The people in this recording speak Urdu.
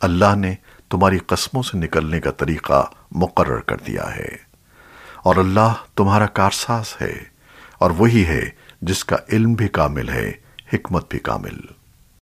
اللہ نے تمہاری قسموں سے نکلنے کا طریقہ مقرر کر دیا ہے۔ اور اللہ تمہارا کارساز ہے اور وہی ہے جس کا علم بھی کامل ہے، حکمت بھی کامل۔